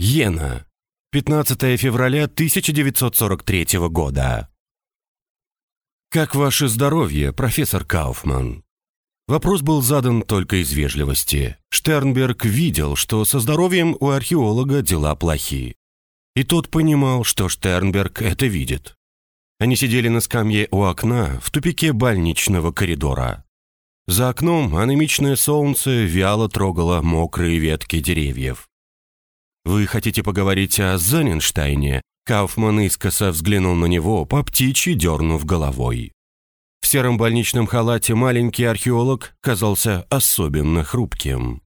Йена. 15 февраля 1943 года. «Как ваше здоровье, профессор Кауфман?» Вопрос был задан только из вежливости. Штернберг видел, что со здоровьем у археолога дела плохи. И тот понимал, что Штернберг это видит. Они сидели на скамье у окна в тупике больничного коридора. За окном анемичное солнце вяло трогало мокрые ветки деревьев. «Вы хотите поговорить о Заненштайне?» Кауфман искоса взглянул на него, по птичьи дернув головой. В сером больничном халате маленький археолог казался особенно хрупким.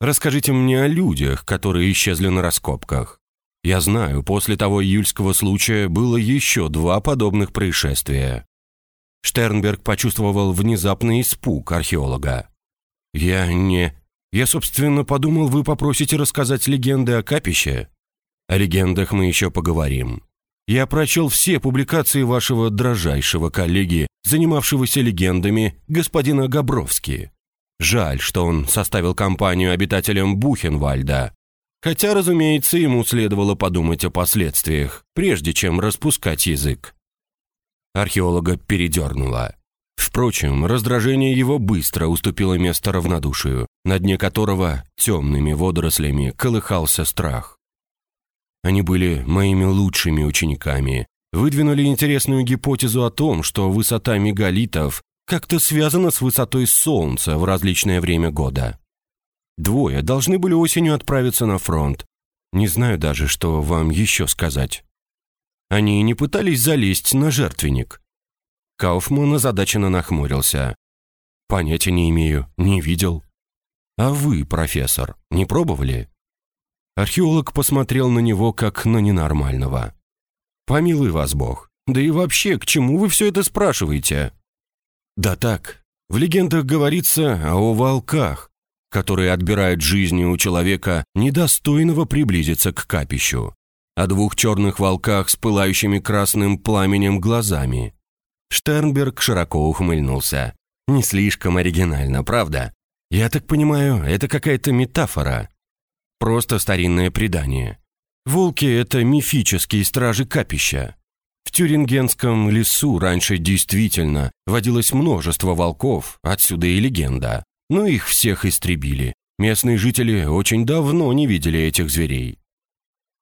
«Расскажите мне о людях, которые исчезли на раскопках. Я знаю, после того июльского случая было еще два подобных происшествия. Штернберг почувствовал внезапный испуг археолога. «Я не... Я, собственно, подумал, вы попросите рассказать легенды о капище. О легендах мы еще поговорим. Я прочел все публикации вашего дрожайшего коллеги, занимавшегося легендами, господина Габровски. Жаль, что он составил компанию обитателям Бухенвальда, Хотя, разумеется, ему следовало подумать о последствиях, прежде чем распускать язык. Археолога передернуло. Впрочем, раздражение его быстро уступило место равнодушию, на дне которого темными водорослями колыхался страх. Они были моими лучшими учениками, выдвинули интересную гипотезу о том, что высота мегалитов как-то связана с высотой Солнца в различное время года. Двое должны были осенью отправиться на фронт. Не знаю даже, что вам еще сказать. Они не пытались залезть на жертвенник. Кауфман озадаченно нахмурился. Понятия не имею, не видел. А вы, профессор, не пробовали? Археолог посмотрел на него как на ненормального. Помилуй вас Бог. Да и вообще, к чему вы все это спрашиваете? Да так, в легендах говорится о волках, которые отбирают жизни у человека, недостойного приблизиться к капищу, о двух черных волках с пылающими красным пламенем глазами. Штернберг широко ухмыльнулся. «Не слишком оригинально, правда? Я так понимаю, это какая-то метафора. Просто старинное предание. Волки — это мифические стражи капища. В Тюрингенском лесу раньше действительно водилось множество волков, отсюда и легенда. Но их всех истребили. Местные жители очень давно не видели этих зверей.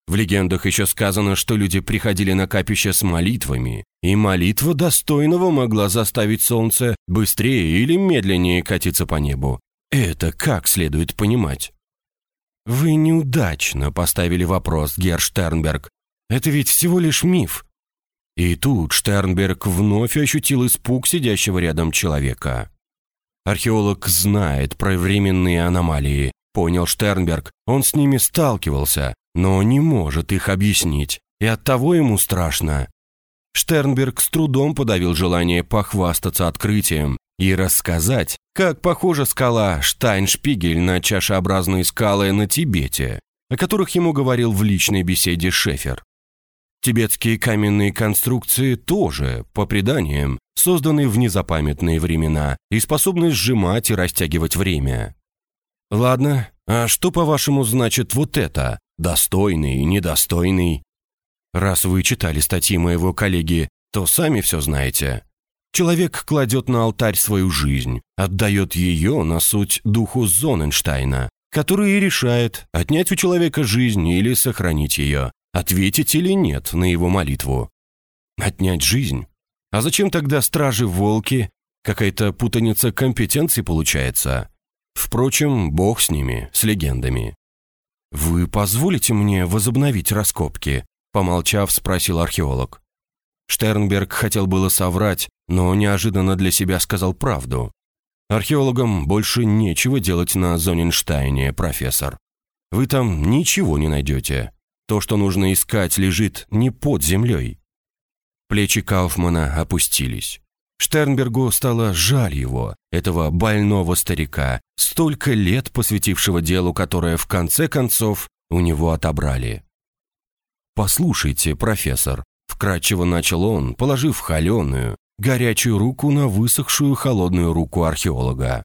В легендах еще сказано, что люди приходили на капище с молитвами, и молитва достойного могла заставить солнце быстрее или медленнее катиться по небу. Это как следует понимать? Вы неудачно поставили вопрос, Герр Штернберг. Это ведь всего лишь миф. И тут Штернберг вновь ощутил испуг сидящего рядом человека. Археолог знает про временные аномалии, понял Штернберг. Он с ними сталкивался, но не может их объяснить, и оттого ему страшно. Штернберг с трудом подавил желание похвастаться открытием и рассказать, как похожа скала Штайншпигель на чашеобразные скалы на Тибете, о которых ему говорил в личной беседе Шефер. Тибетские каменные конструкции тоже, по преданиям, созданы в незапамятные времена и способны сжимать и растягивать время. Ладно, а что, по-вашему, значит вот это? Достойный, недостойный? Раз вы читали статьи моего коллеги, то сами все знаете. Человек кладет на алтарь свою жизнь, отдает ее на суть духу Зоненштайна, который и решает, отнять у человека жизнь или сохранить ее, ответить или нет на его молитву. Отнять жизнь? А зачем тогда стражи-волки? Какая-то путаница компетенций получается. Впрочем, бог с ними, с легендами. «Вы позволите мне возобновить раскопки?» Помолчав, спросил археолог. Штернберг хотел было соврать, но неожиданно для себя сказал правду. «Археологам больше нечего делать на Зоненштайне, профессор. Вы там ничего не найдете. То, что нужно искать, лежит не под землей. Плечи Кауфмана опустились. Штернбергу стало жаль его, этого больного старика, столько лет посвятившего делу, которое в конце концов у него отобрали. «Послушайте, профессор», — вкратчиво начал он, положив холеную, горячую руку на высохшую холодную руку археолога.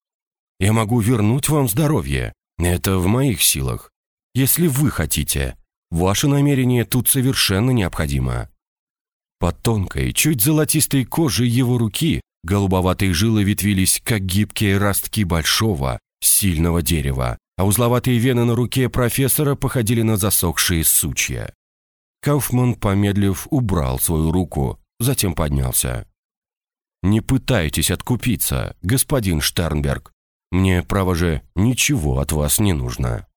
«Я могу вернуть вам здоровье. Это в моих силах. если вы хотите. Ваше намерение тут совершенно необходимо». Под тонкой, чуть золотистой кожей его руки голубоватые жилы ветвились, как гибкие ростки большого, сильного дерева, а узловатые вены на руке профессора походили на засохшие сучья. Кауфман, помедлив, убрал свою руку, затем поднялся. «Не пытайтесь откупиться, господин Штернберг. Мне, право же, ничего от вас не нужно».